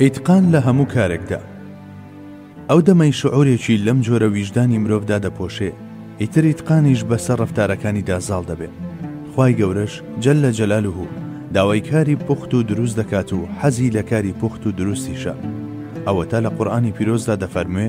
ئیتقان لە هەموو کارێکدا ئەو دەمەی شعورێکی لەم جۆرە ویژدانی مرۆڤدا دەپۆشێ ئیتر ئیتقانیش بەسەر ڕفتارەکانیدا زاڵ دەبێ خی گەورەش جەل لە جەلالوه داوای کاری پوخت و دروست دەکات و حەزی لە کاری پوخت و دروستیشە ئەوەتا لە قورآانی پیرۆزدا دەفەرموێ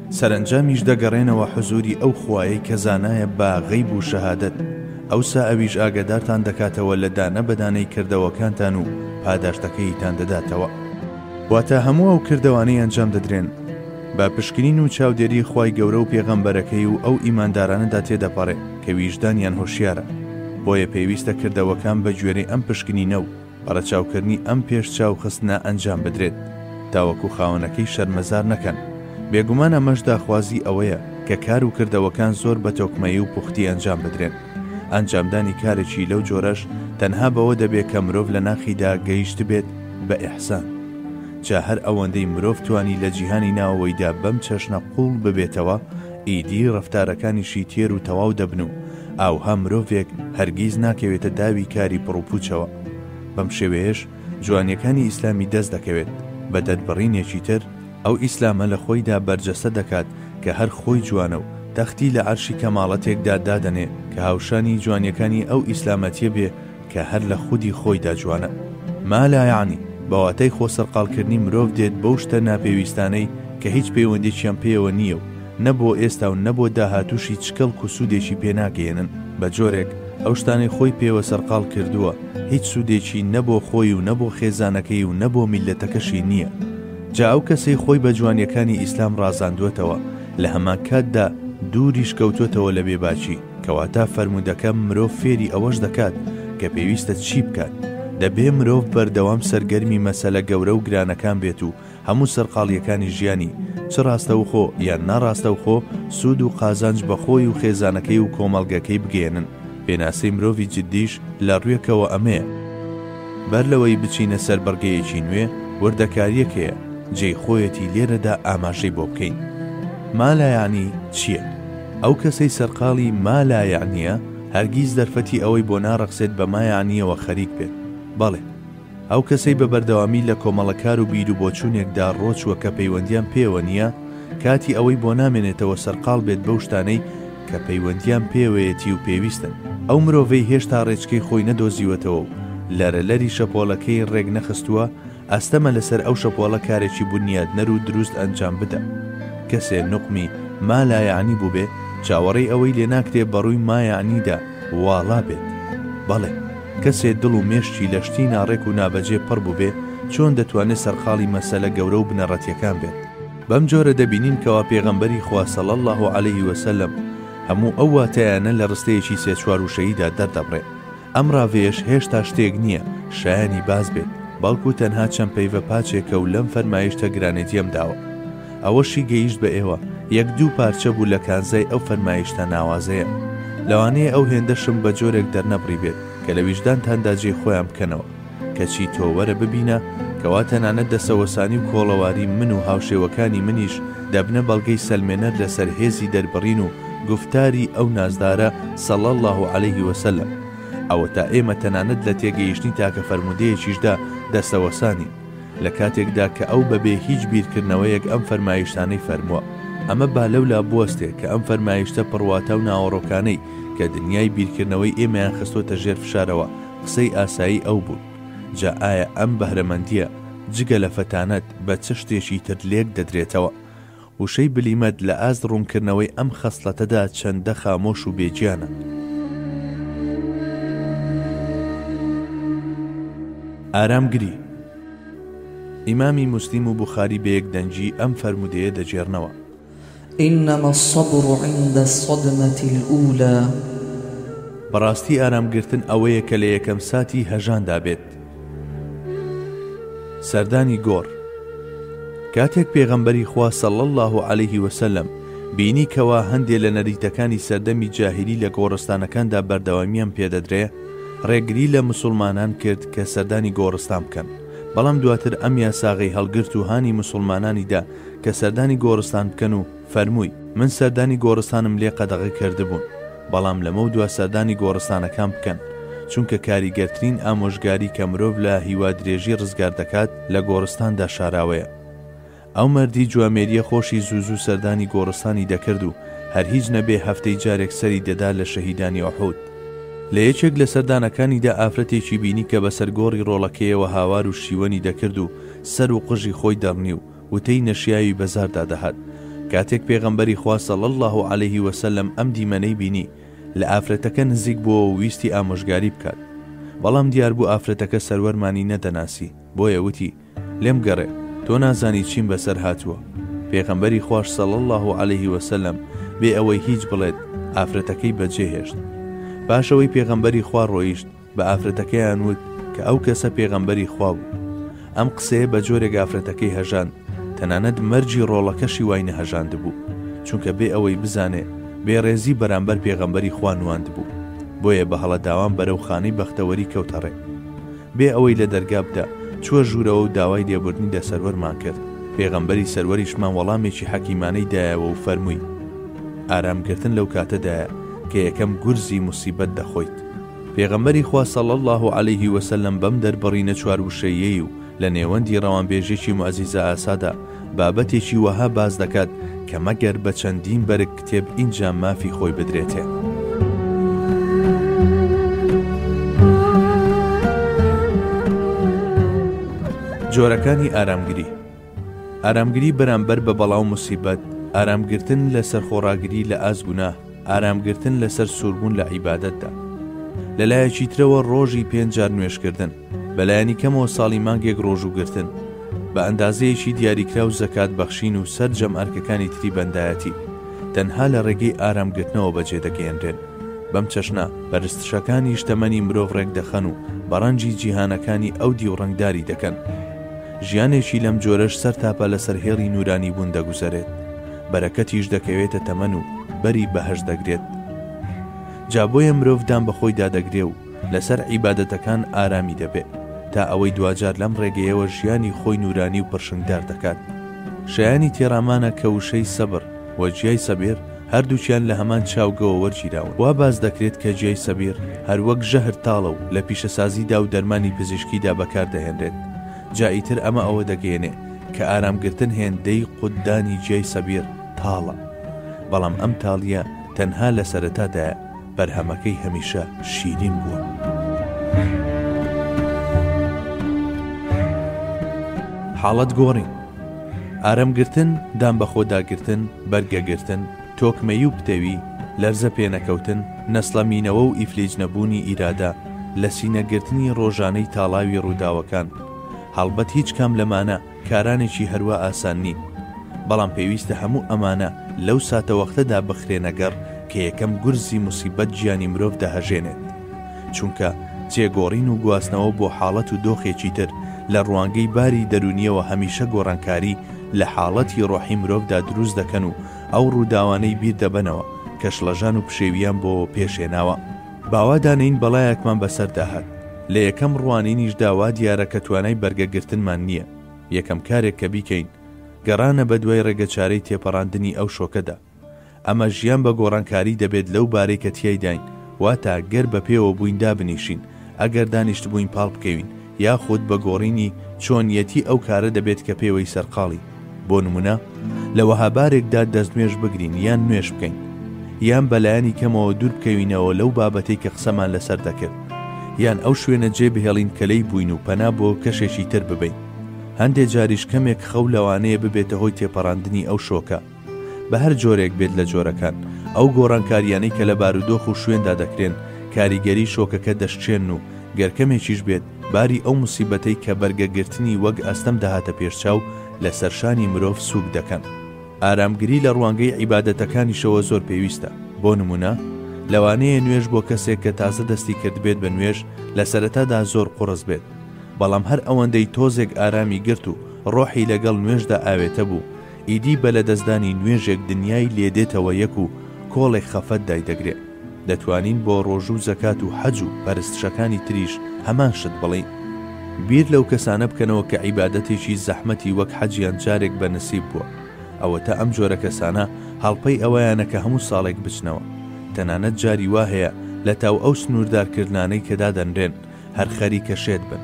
سەرەنجامیش دەگەڕێنەوە حزوری ئەو خوایەی کە زانایە بە غەیب و شەهادەت، ئەوسا ئەویش ئاگەدارتان دەکاتەوە لە دانە بەدانەی کردەوەکانتان و پاداشتەکەییتان دەداتەوە. واتە هەموو ئەو کردەوانەی ئەنجام دەدرێن، بە پشکنین و چاودێری خوای گەورە و پێغەمبەرەکەی و ئەو ئیماندارانەدا تێدەپەڕێ کە ویژدانیان هۆشیارە، بۆیە پێویستە کردەوەکان بە گوێرەی ئەم پشکنینە و، ڕەچاوکردنی ئەم پێش چاو خستنە ئەنجام بدرێت تاوەکو خاوەنەکەی شەرمەزار نەکەن، بێگومان ئەمەش داخوازی ئەوەیە کە کار و کردەوەکان زۆر بە تۆکمەیی و پوختی ئەنجام بدرێن، ئەنجامدانی کارێکی لەو جۆرەش تەنها بەوە دەبێت کە مرۆڤ لە ناخیدا گەیشتبێت بە ئیحسان، جا هەر ئەوەندەی مرۆڤ توانی لە جیهانی ناوەوەیدا بەم چەشنە قووڵ ببێتەوە ئیدی ڕەفتارەکانیشی تێر و تەواو دەبن و ئاوها مرۆڤێک هەرگیز ناکەوێتە داوی کاری پڕوپوچەوە. بەم شێوەیەش جوانیەکانی ئیسلامی دەست دەکەوێت، بە دەربڕینێکی تر ئەو ئیسلامە لە خۆیدا بەرجەستە دەکات کە هەر خۆی جوانە و تەختی لە عەرشی کەماڵەتێکدا دادەنێ کە هاوشانی جوانیەکانی ئەو ئیسلامەتیە بێ کە هەر لە خودی خۆیدا جوانە. ما لا یەعنی، بە واتای خۆسەرقاڵکردنی مرۆڤ دێت بەو شتە ناپێویستانەی کە هیچ پەیوەندێکیان پێیەوە نییە و نە بۆ ئێستا و نە بۆ داهاتووش هیچ کەڵک و سوودێکی پێ ناگەیەنن، بە جۆرێک ئەو شتانەی خۆی پێوە سەرقاڵ کردووە هیچ سوودێکی نە بۆ خۆی و نە بۆ خێزانەکەی و نە بۆ میللەتەکەشی نییە. جا ئەو کەسەی خۆی بە جوانییەکانی ئیسلام ڕازاندووەتەوە، لە هەمانکاتدا دووریش کەوتووەتەوە لە بێباکی، کەواتە فەرموودەکە مرۆڤ فێری ئەوەش دەکات کە پێویستە چی بکات، دەبێ مرۆڤ بەردەوام سەرگەرمی مەسەلە گەورە و گرانەکان بێت و هەموو سەرقاڵییەکانی ژیانی، چ ڕاستەوخۆ یان ناڕاستەوخۆ، سوود و قازانج بە خۆی و خێزانەکەی و کۆمەڵگەکەی بگەیەنن. پێناسەی مرۆڤی جیددیش لە ڕوێکەوە ئەمەیە. بەر لەوەی بچینە سەر بڕگەیەکی نوێ، وردەکارییەک هەیە، جێی خۆیەتی لێرەدا ئاماژەی بۆ بکەین. مالا یەعنی چییە؟ ئەو کەسەی سەرقاڵی ما لا یەعنییە هەرگیز دەرفەتی ئەوەی بۆ ناڕەخسێت بە ما یەعنییەوە خەریک بێت، بەڵێ، ئەو کەسەی بە بەردەوامی لە کۆمەڵە کار و بیر و بۆچوونێکدا ڕۆچووە کە پەیوەندییان پێوە نییە، کاتی ئەوەی بۆ نامێنێتەوە سەرقاڵ بێت بەو شتانەی کە پەیوەندییان پێوەیەتی و پێویستن. ئەو مرۆڤەی هێشتا ڕێچکەی خۆی نەدۆزیوەتەوە و لەرەلەری شەپۆڵەکەی ڕێک نەخستووە، ئەستەمە لەسەر ئەو شەپۆڵە کارێکی بونیادنەر و دروست ئەنجام بدا. کەسێ نوقمی، ما لا یەعنی، بووبێ، چاوەڕێی ئەوەی لێ ناکرێ بەڕووی ما یەعنی دا واڵا بێت. بەڵێ، کەسێ دڵ و مێشکی لە شتی ناڕێک و نابەجێ پڕ بووبێ، چۆن دەتوانێ سەرقاڵی مەسەلە گەورە و بنەڕەتییەکان بێت؟ بەم جۆرە دەبینین کەوا پێغەمبەری خوا صلی اللە علیه وسلم هەموو ئەو واتایانە لە ڕستەیەکی سێ چوار وشەییدا دەردەبڕێ. ئەم ڕاڤەیەش هێشتا شتێک نییە شایانی باس بێت، بەڵکو تەنها چەند پەیڤە پاچێکە و لەم فەرمایشتە گرانێتیەم داوە. ئەوەشی گەیشت بە ئێوە، یەک دوو پارچە بوو لە کانزای ئەو فەرمایشتە ناوازەیە. لەوانەیە ئەو هێندەشم بە جۆرێک دەرنەبڕیبێت کە لە ویژدانتاندا جێی خۆیان بکەنەوە. کەچی تۆ وەرە ببینە کەوا تەنانەت دەسەوەسانی و کۆڵەواری من و هاوشێوەکانی منیش دەبنە بەڵگەی سەلمێنەر لەسەر هێزی دەربڕین و گوفتاری ئەو نازدارە صلی اللە علیه و سلم ئەوەتا ئێمە تەنانەت لە تێگەیشتنی تاکە فەرموودەیەکیشدا دەسەوەسانین لە کاتێکدا کە ئەو بەبێ هیچ بیرکردنەوەیەک ئەم فەرمایشتانەی فەرمووە ئەمە با لەولا بوەستێ کە ئەم فەرمایشتە پڕواتا و ناوەڕۆکانەی کە دنیای بیرکردنەوەی ئێمەیان خستۆتە ژێر فشارەوە قسەی ئاسایی ئەو بوون. جا ئایا ئەم بەهرەمەندییە جگە لە فەتانەت بە چ شتێکی تر لێک دەدرێتەوە؟ وشەی بلیمەت لە ئاست ڕوونکردنەوەی ئەم خەسڵەتەدا چەندە خامۆش و بێگیانە. ئارام گری. ئیمامی موسلیم و بوخاری بە یەک دەنگی ئەم فەرموودەیە دەگێڕنەوە. انما الصبر عند الصدمە الاولی. بەڕاستی ئارام گرتن ئەوەیە کە لە یەکەم ساتی هەژاندا بێت. سەردانی گۆڕ کاتێک پێغەمبەری خوا صلی الله علیه وسلم بینی کەوا هەندێ لە نەریتەکانی سەردەمی جاهیلی لە گۆڕستانەکاندا بەردەوامیان پێدەدرێ ڕێگری لە مسلمانان کرد کە سەردانی گۆڕستان بکەن بەڵام دواتر ئەم یاساغی هەڵگرت و هانی مسلمانانیدا کە سەردانی گۆڕستان بکەن و فەرمووی، من سەردانی گۆڕستانم لێ قەدەغە کردبوون، بەڵام لەمەو دوا سەردانی گۆڕستانەکان بکەن، چونکە کاریگەرترین ئامۆژگاری کە مرۆڤ لە هیوا درێژی ڕزگار دەکات لە گۆڕستاندا شاراوەیە. ئەو مەردی جوامێرییە خۆشی زوو زوو سەردانی گۆڕستانی دەکرد و هەر هیچ نەبێ هەفتەی جارێک سەری دەدا لە شەهیدانی ئوحود. لە یەکێک لە سەردانەکانیدا ئافرەتێکی بینی کە بەسەر گۆڕی ڕۆڵەکەیەوە هاوار و شیوەنی دەکرد و سەر و قژی خۆی دەڕنی و وتەی نەشیاوی بە زاردا دەهات. کاتێک پێغەمبەری خوا صلی اللە علیه و سلم ئەم دیمەنەی بینی، لە ئافرەتەکە نزیک بووەوە و ویستی ئامۆژگاری بکات. بەڵام دیار بوو ئافرەتەکە سەروەرمانی نەدەناسی، بۆیە وتی، لێم گەڕێ، تۆ نازانی چیم بەسەر هاتووە. پێغەمبەری خواش صلی اللە علیه و سلم بێ ئەوەی هیچ بڵێت، ئافرەتەکەی بەجێهێشت. پاش ئەوەی پێغەمبەری خوا ڕۆیشت، بە ئافرەتەکەیان وت کە ئەو کەسە پێغەمبەری خوا بوو ئەم قسەیە بە جۆرێک ئافرەتەکەی هەژان تەنانەت مەرجی ڕۆڵەکەشی وای نەهەژاند بوو چونکە بێ ئەوەی بزانێ بێڕێزی بەرامبەر پێغەمبەری خوا نواند بوو بۆیە بە هەڵە داوام بەرەو خانەی بەختەوەری کەوتەڕێ بێ ئەوەی لە دەرگا بدا چووە ژوورەوە و داوای لێبوردنی لە سەروەرمان کرد پێغەمبەری سەروەریشمان وەڵامێکی حەکیمانەی دایەوە و فەرمووی ئارامگرتن لەو کاتەدایە کە یەکەم گورزی موسیبەت دەخۆیت پێغەمبەری خوا صلی اللە علیە وسلم بەم دەربڕینە چوار وشەییەی و لە نێوەندی ڕەوانبێژێکی موعجیزە ئاسادا بابەتێکی وەها باس دەکات کە مەگەر بە چەندین بەرگ کتێب ئینجا مافی خۆی بدرێتێ. جۆرەکانی ئارامگری ئارامگری بەرامبەر بە بەڵا و موسیبەت، ئارامگرتن لە سەر خۆڕاگری لە ئاست گوناه، ئارامگرتن لە سەر سووربوون لە عیبادەتدا. لە لایەکی ترەوە ڕۆژی پێنج جار نوێژکردن، بە لایەنی کەمەوە ساڵی مانگێک ڕۆژووگرتن، بە ئەندازەیەکی دیاریکراو زەکات بەخشین و سەرجەم ئەرکەکانی تری بەندایەتی تەنها لە ڕێگەی ئارامگرتنەوە بەجێ دەگەیەنرێن، بەم چەشنە پەرستشەکانیش تەمەنی مرۆڤ ڕێکدەخەن و بە ڕەنجی جیهانەکانی ئەو دیو ڕەنگداری دەکەن. ژیانێکی لەم جۆرەش سەرتاپا لەسەر هێڵی نوورانیبوون دەگوزەرێت، بەرەکەتیش دەکەوێتە تەمەن و بەری بەهەشت دەگرێت. جا بۆیە مرۆڤ دان بە خۆیدا دەگرێ و لەسەر عیبادەتەکان ئارامی دەبێ، تا ئەوەی دواجار لەم ڕێگەیەوە ژیانی خۆی نوورانی و پرشنگدار دەکات. شایانی تێڕامانە کە وشەی سەبر وە جیای سەبیر، هەردووکیان لە هەمان چاوگەوە وەرگیراون. وا باس دەکرێت کە گیای سەبیڕ هەر وەک ژەهر تاڵە و لە پیشەسازیدا و دەرمانی پزیشکیدا بەکاردەهێنرێت. جا ئیتر ئەمە ئەوە دەگەیەنێ کە ئارامگرتن هێندەی قوتدانی گیای سەبیڕ تاڵە. بەڵام ئەم تاڵییە تەنها لە سەرەتادایە. بەرهەمەکەی هەمیشە شیرین بووە. حاڵەت گۆڕین، ئارەم گرتن، دان بەخۆدا گرتن، بەرگە گرتن، تۆکمەیی و پتەوی، لەرزە پێنەکەوتن، نەسڵەمینەوە و ئیفلیج نەبوونی ئیرادە، لە سینە گرتنی ڕۆژانەی تاڵاوی ڕووداوەکان. هەڵبەت هیچ کام لەمانە. کارانێکی هەروا ئاسان نین، بەڵام پێویستە هەموو ئەمانە لەو ساتەوەختەدا بخرێنە گەڕ کە یەکەم گورزی موسیبەت گیانی مرۆڤ دەهەژێنێت. چونکە جێگۆڕین و گواستنەوە بۆ حاڵەت و دۆخێکی تر لە ڕوانگەی باری دەروونییەوە هەمیشە گۆڕانکاری لە حاڵەتی ڕۆحی مرۆڤدا دروست دەکەن و ئەو ڕووداوانەی بیر دەبەنەوە کە شڵەژان و پشێوییان بۆ پێش هێناوە. باوا دانێین بەڵایەکمان بەسەردا هات، لە یەکەم ڕوانینیشدا وا دیارە کە توانای بەرگە گرتنمان نییە، یەکەم کارێک کە بیکەین گەڕانە بەدوای ڕێگەچارەی تێپەڕاندنی ئەو شۆکەدا. ئەمە ژیان بە گۆڕانکاری دەبێت لەو بارەی کە تیایداین، واتە گەر بە پێوە بووین دابنیشین، ئەگەر دانیشتبووین پاڵ بکەوین، یاخود بە گۆڕینی چۆنییەتی ئەو کارە دەبێت کە پێوەی سەرقاڵی، بۆ نموونە لە وەها بارێکدا دەستنوێژ بگرین یان نوێژ بکەین، یان بە لایەنی کەمەوە دوور بکەوینەوە لەو بابەتەی کە قسەمان لەسەر دەکرد، یان ئەو شوێنە جێ بهێڵین کە لێی بووین و پەنا بۆ کەشێکی تر ببەین. هەندێ جاریش کەمێک خەو لەوانەیە ببێتە هۆی تێپەڕاندنی ئەو شۆکە. بە هەر جۆرێک بێت لە جۆرەکان، ئەو گۆڕانکارییانەی کە لە بارودۆخ و شوێندا دەکرێن، کاریگەری شۆکەکە دەشکێن و گەر کەمێکیش بێت، باری ئەو موسیبەتەی کە بەرگەگرتنی وەک ئەستەم دەهاتە پێش چاو، لەسەر شانی مرۆڤ سووک دەکەن. ئارامگری لە ڕوانگەی عیبادەتەکانیشەوە زۆر پێویستە. بۆ نموونە، لەوانەیە نوێژ بۆ کەسێک کە تازە دەستی کردبێت بە نوێژ، لە سەرەتادا زۆر قوڕس بێت، بەڵام هەر ئەوەندەی تۆزێک ئارامی گرت و ڕۆحی لەگەڵ نوێژدا ئاوێتە بوو، ئیدی بە لەدەستدانی نوێژێک دنیای لێ دێتەوە یەک و کۆڵێک خەفەت دایدەگرێ. دەتوانین بۆ ڕۆژوو زەکات و حەج و پەرستشەکانی تریش هەمان شت بڵێین. بیر لەو کەسانە بکەنەوە کە عیبادەتێکی زەحمەتی وەک حەجیان جارێک بە نسیب بووە. ئەوەتا ئەم جۆرە کەسانە هەڵپەی ئەوەیانە کە هەموو ساڵێک بچنەوە. تەنانەت جاری وا هەیە لەتاو ئەو سنووردارکردنانەی کە دادەنرێن، هەر خەریکە شێت بن.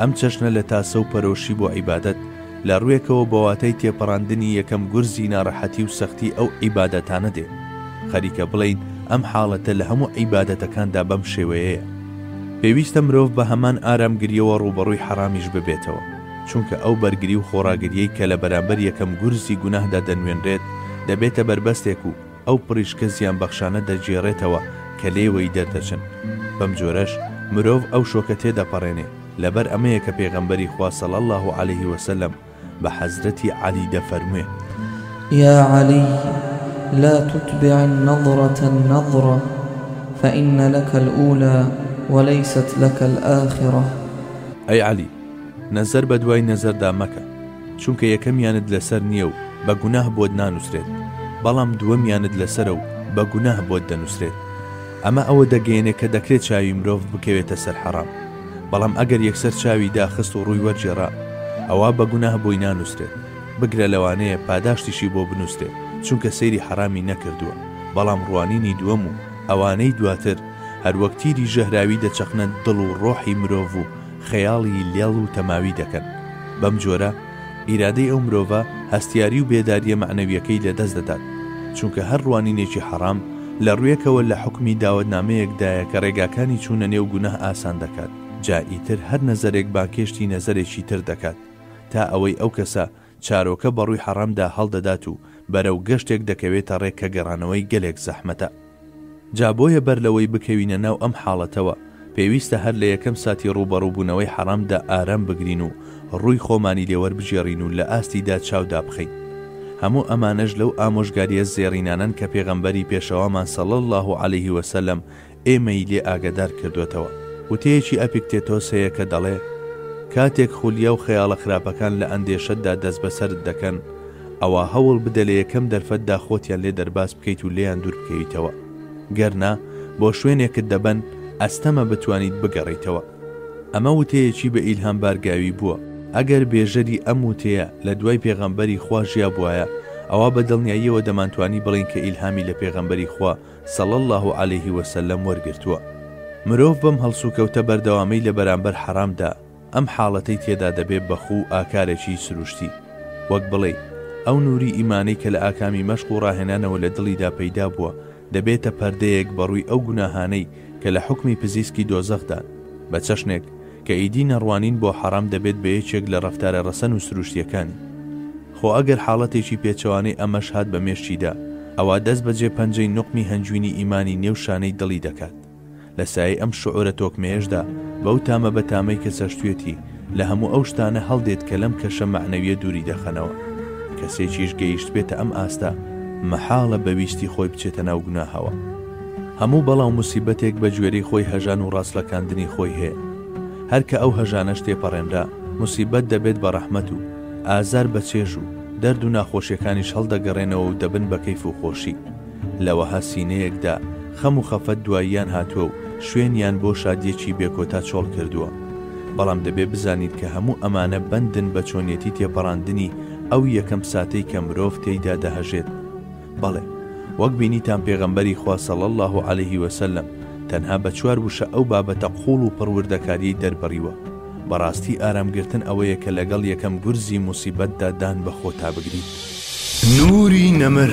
ئەم چەشنە لە تاسە و پەرۆشی بۆ عیبادەت، لە ڕوێکەوە بە واتای تێپەڕاندنی یەکەم گورزی نارەحەتی و سەختی ئەو عیبادەتانە دێ. خەریکە بڵێین ئەم حاڵەتە لە هەموو عیبادەتەکاندا بەم شێوەیەیە. پێویستە مرۆڤ بە هەمان ئارامگرییەوە ڕووبەڕووی حەڕامیش ببێتەوە، چونکە ئەو بەرگری و خۆڕاگرییەی کە لە بەرامبەر یەکەم گورزی گوناهدا دەنوێنرێت، دەبێتە بەربەستێک و، ئەو پڕیشکە زیانبەخشانە دەگێڕێتەوە کە لێوەی دەردەچن، بەم جۆرەش مرۆڤ ئەو شۆکە تێدەپەڕێنێ، لەبەر ئەمەیە کە پێغەمبەری خوا صلی اللە علیە وسلم بە حەزرەتی عەلی دەفەرموێ. یا علی لا تتبع النضرە النضرە فان لک الاولی ولیست لک الآخرە. ئەی عەلی! نەزەر بەدوای نەزەردا مەکە. چونکە یەکەمیانت لەسەر نییە و بە گوناه بۆت نانووسرێت، بەڵام دووەمیانت لەسەرە و بە گوناه بۆت دەنووسرێت. ئەمە ئەوە دەگەیەنێ کە دەکرێ چاوی مرۆڤ بکەوێتە سەر حەڕام، بەڵام ئەگەر یەکسەر چاوی داخست و ڕووی وەرگێڕا، ئەوا بە گوناه بۆی نانووسرێت، بگرە لەوانەیە پاداشتیشی بۆ بنووسرێ چونکە سەیری حەڕامی نەکردووە، بەڵام ڕوانینی دووەم و ئەوانەی دواتر هەروەک تیری ژەهراوی دەچەقنە دڵ و ڕۆحی مرۆڤ و خەیاڵی لێڵ و تەماوی دەکەن. بەم جۆرە ئیرادەی ئەو مرۆڤە هەستیاری و بێدارییە مەعنەوییەکەی لە دەست دەدات، چونکە هەر ڕوانینێکی حەڕام لە ڕووێکەوە لە حوکمی داوەتنامەیەکدایە کە ڕێگاکانی چوونە نێو گوناه ئاسان دەکات، جا ئیتر هەر نەزەرێک بانکێشتی نەزەرێکی تر دەکات تا ئەوەی ئەو کەسە چارۆکە بە ڕووی حەڕامدا هەڵدەدات و بەرەو گەشتێک دەکەوێتە ڕێ کە گەڕانەوەی گەلێک زەحمەتە. جا بۆیە بەر لەوەی بکەوینە ناو ئەم حاڵەتەوە، پێویستە هەر لە یەکەم ساتی ڕووبەڕووبوونەوەی حەڕامدا ئارام بگرین و ڕووی خۆمانی لێ وەربگێڕین و لە ئاستیدا چاو دابخەین. هەموو ئەمانەش لەو ئامۆژگارییە زێڕینانەن کە پێغەمبەری پێشەوامان صلی اللە علیه وسلم ئێمەی لێ ئاگادار کردووەتەوە. وتەیەکی ئەپیکتێتۆس هەیە کە دەڵێ، کاتێک خولیا و خەیاڵە خراپەکان لە ئەندێشەتدا دەستبەسەرت دەکەن، ئەوا هەوڵ بدە لە یەکەم دەرفەتدا خۆتیان لێ دەرباز بکەیت و لێیان دوور بکەویتەوە. گەر نا، بۆ شوێنێکت دەبەن، ئەستەمە بتوانیت بگەڕێیتەوە. ئەمە وتەیەکی بە ئیلهام بارگاوی بووە. ئەگەر بێژەری ئەم وتەیە لە دوای پێغەمبەری خوا ژیابووایە، ئەوا بە دڵنیاییەوە دەمانتوانی بڵێین کە ئیلهامی لە پێغەمبەری خوا، صلی اللە علیە وسلم وەرگرتووە. مرۆڤ بەم هەڵسوکەوتە بەردەوامەی لە بەرامبەر حەرامدا، ئەم حاڵەتەی تێدا دەبێ بە خوو و ئاکارێکی سروشتی. وەک بڵێی، ئەو نووری ئیمانەی کە لە ئاکامی مەشق و ڕاهێنانەوە لە دڵیدا پەیدا بووە، دەبێتە پەردەیەک بە ڕووی ئەو گوناهانەی کە لە حوکمی پزیسکی دۆزەخدان، بە چەشنێک کە ئیدی نەڕوانین بۆ حەڕام دەبێت بە یەکێک لە ڕەفتارە ڕەسەن و سروشتیەکانی. خۆ ئەگەر حاڵەتێکی پێچەوانەی ئەمەش هات بە مێشکیدا، ئەوا دەست بەجێ پەنجەی نوقمی هەنجوینی ئیمانی نێو شانەی دڵی دەکات. لە سایەی ئەم شعورە تۆکمەیەشدا، بەو تامە بەتامەی کە چەشتویەتی، لە هەموو ئەو شتانە هەڵدێت کە لەم کەشە مەعنەویە دووری دەخەنەوە. کەسێکیش گەیشتبێتە ئەم ئاستە، مەحاڵە بە ویستی خۆی بچێتە ناو گوناهەوە. هەموو بەڵا و موسیبەتێک بە گوێرەی خۆی هەژان و ڕاچڵەکاندنی خۆی هەیە. هەر کە ئەو هەژانەش تێپەڕێنرا، موسیبەت دەبێت بە ڕەحمەت و، ئازار بە چێژ و، دەرد و ناخۆشیەکانیش هەڵدەگەڕێنەوە و دەبن بە کەیف و خۆشی. لە وەها سینەیەکدا، خەم و خەفەت دواییان هاتووە و شوێنیان بۆ شادیەکی بێکۆتا چۆڵ کردووە. بەڵام دەبێ بزانین کە هەموو ئەمانە بەندن بە چۆنیەتی تێپەڕاندنی ئەو یەکەم ساتەی کە مرۆڤ تێیدا دەهەژێت. بەڵێ، وەک بینیتان پێغەمبەری خوا صلی اللە علیە وسلم تەنها بە چوار وشە ئەو بابەتە قوڵ و پڕ وردەکاریەی دەربڕیوە، بەڕاستی ئارام گرتن ئەوەیە کە لەگەڵ یەکەم گورزی موسیبەتدا دان بە خۆتا بگریت. نوری نەمر.